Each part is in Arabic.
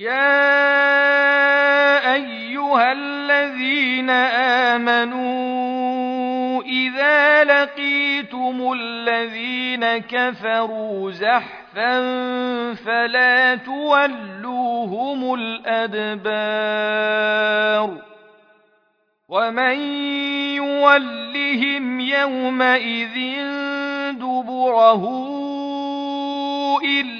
يا أيها الذين آمنوا إذا لقيتم الذين كفروا زحفا فلا تولوهم الأدبار ومن يولهم يومئذ دبره إلا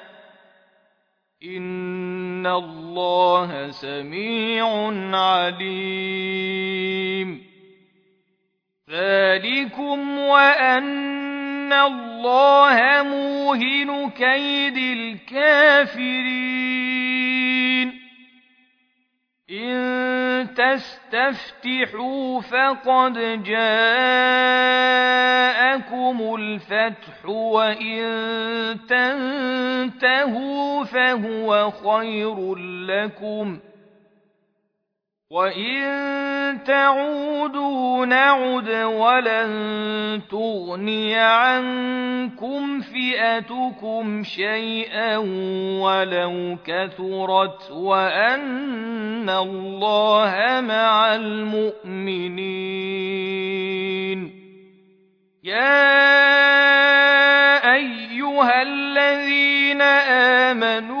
إن الله سميع عليم ذلكم وأن الله موهن كيد الكافرين إن تستفتحوا فقد جاءكم الفتح وإن تنتهوا فهو خير لكم ۖ وإن تعودوا نعد ولن تغني عنكم فئتكم شيئا ولو كثرت وأن الله مع المؤمنين يا أيها الذين آمنوا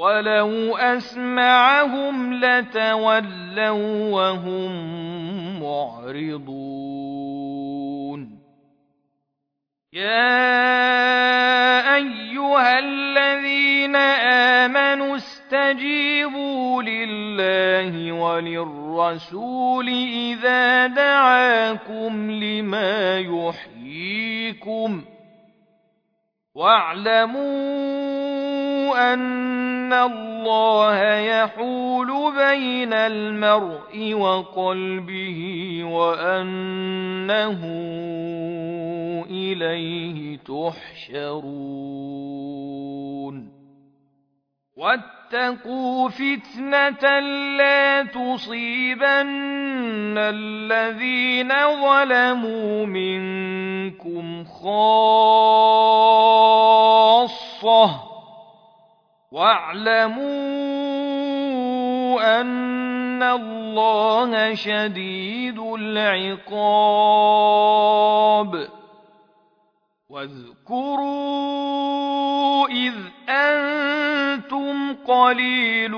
ولو أسمعهم لتولوا وهم معرضون يا أيها الذين آمنوا استجيبوا لله وللرسول إذا دعاكم لما يحييكم واعلموا أن الله يحول بين المرء وقلبه وأنه إليه تحشرون واتقوا فتنة لا تصيبن الذين ظلموا منكم خاصة واعلموا أن الله شديد العقاب. واذكروا إذ أنتم قليل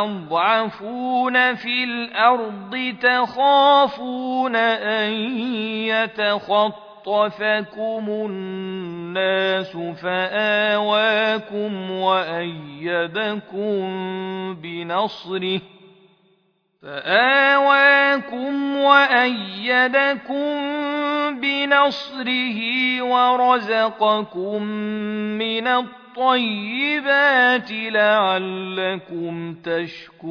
مستضعفون في الأرض تخافون أن يتخطفكم الناس فآواكم وأيدكم بنصره فآواكم وأيدكم بنصره ورزقكم من الطيبات لعلكم تشكرون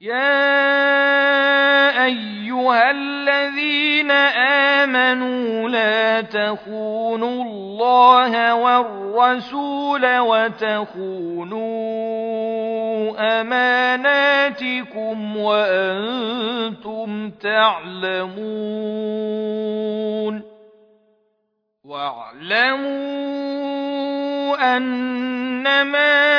يا أيها الذين آمنوا لا تخونوا الله والرسول وتخونوا أماناتكم وأنتم تعلمون واعلموا أنما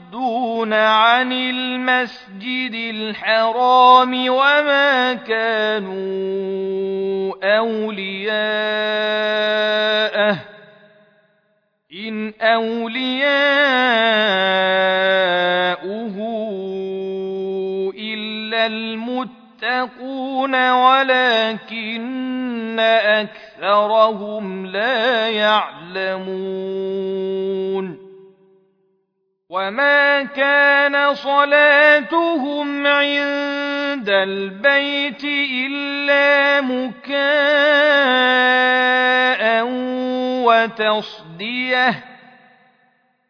عن المسجد الحرام وما كانوا أولياءه. إن أولياؤه إلا المتقون ولكن أكثرهم لا يعلمون. وما كان صلاتهم عند البيت إلا مكاء وتصديه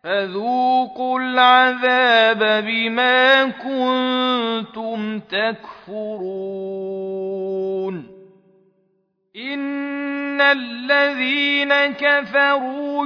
فذوقوا العذاب بما كنتم تكفرون إن الذين كفروا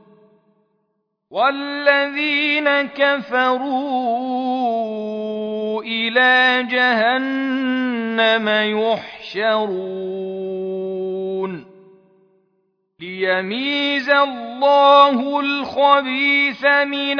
والذين كفروا إلى جهنم يحشرون ليميز الله الخبيث من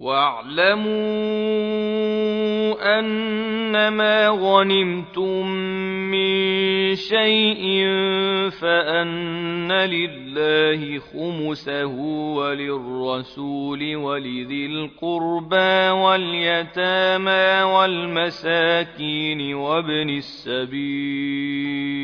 واعلموا أنما غنمتم من شيء فأن لله خمسه وللرسول ولذي القربى واليتامى والمساكين وابن السبيل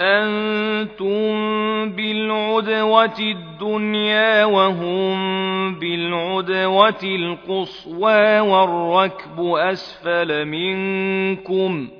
أنتم بالعدوة الدنيا وهم بالعدوة القصوى والركب أسفل منكم ۖ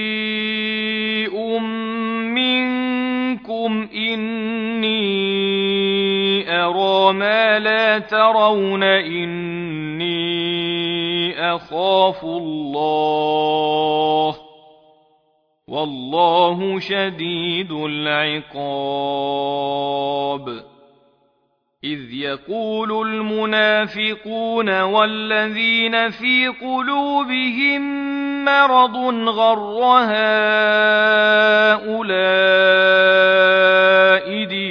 أرى ما لا ترون إني أخاف الله والله شديد العقاب. إذ يقول المنافقون والذين في قلوبهم مرض غر هؤلاء دينهم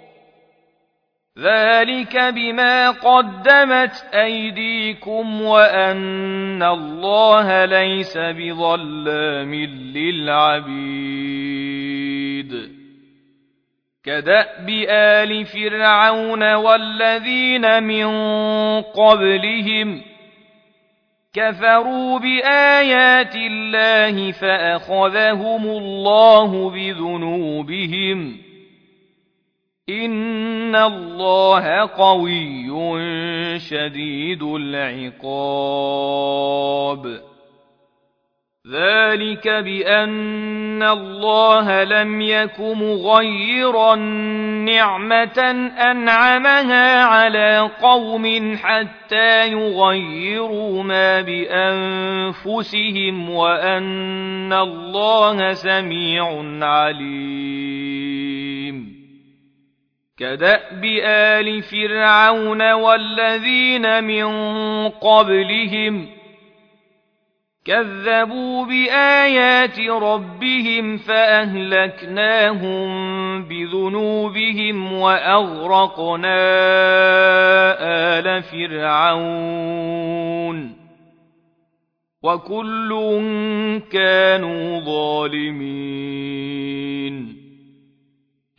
ذلك بما قدمت أيديكم وأن الله ليس بظلام للعبيد كدأب آل فرعون والذين من قبلهم كفروا بآيات الله فأخذهم الله بذنوبهم إن الله قوي شديد العقاب ذلك بأن الله لم يك مغيرا نعمة أنعمها على قوم حتى يغيروا ما بأنفسهم وأن الله سميع عليم كدأب آل فرعون والذين من قبلهم كذبوا بآيات ربهم فأهلكناهم بذنوبهم وأغرقنا آل فرعون وكل كانوا ظالمين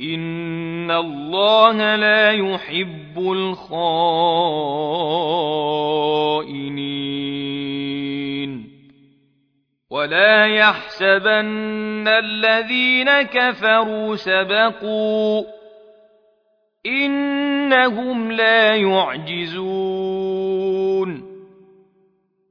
إن الله لا يحب الخائنين ولا يحسبن الذين كفروا سبقوا إنهم لا يعجزون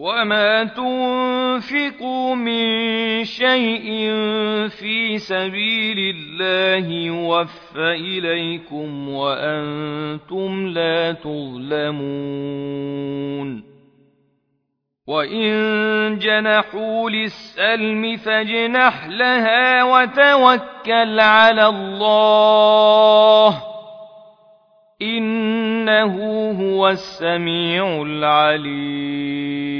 وما تنفقوا من شيء في سبيل الله يوفى إليكم وأنتم لا تظلمون وإن جنحوا للسلم فاجنح لها وتوكل على الله إنه هو السميع العليم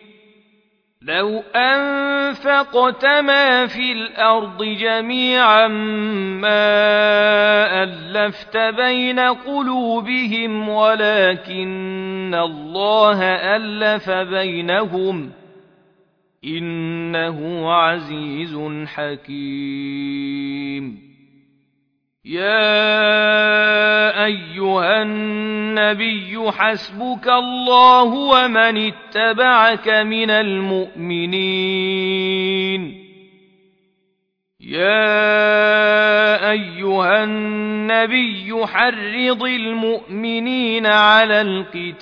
لو أنفقت ما في الأرض جميعا ما ألفت بين قلوبهم ولكن الله ألف بينهم إنه عزيز حكيم يا أيها النبي حسبك الله ومن اتبعك من المؤمنين. يا أيها النبي حرض المؤمنين على القتال.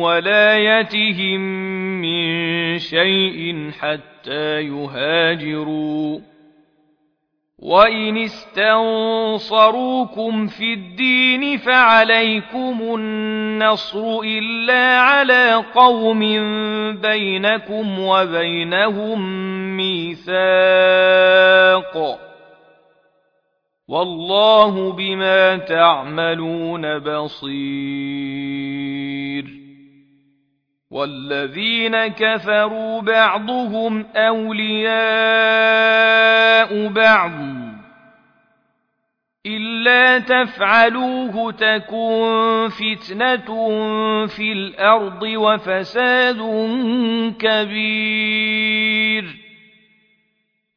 ولايتهم من شيء حتى يهاجروا. وإن استنصروكم في الدين فعليكم النصر إلا على قوم بينكم وبينهم ميثاق والله بما تعملون بصير والذين كفروا بعضهم أولياء بعض. إلا تفعلوه تكن فتنة في الأرض وفساد كبير.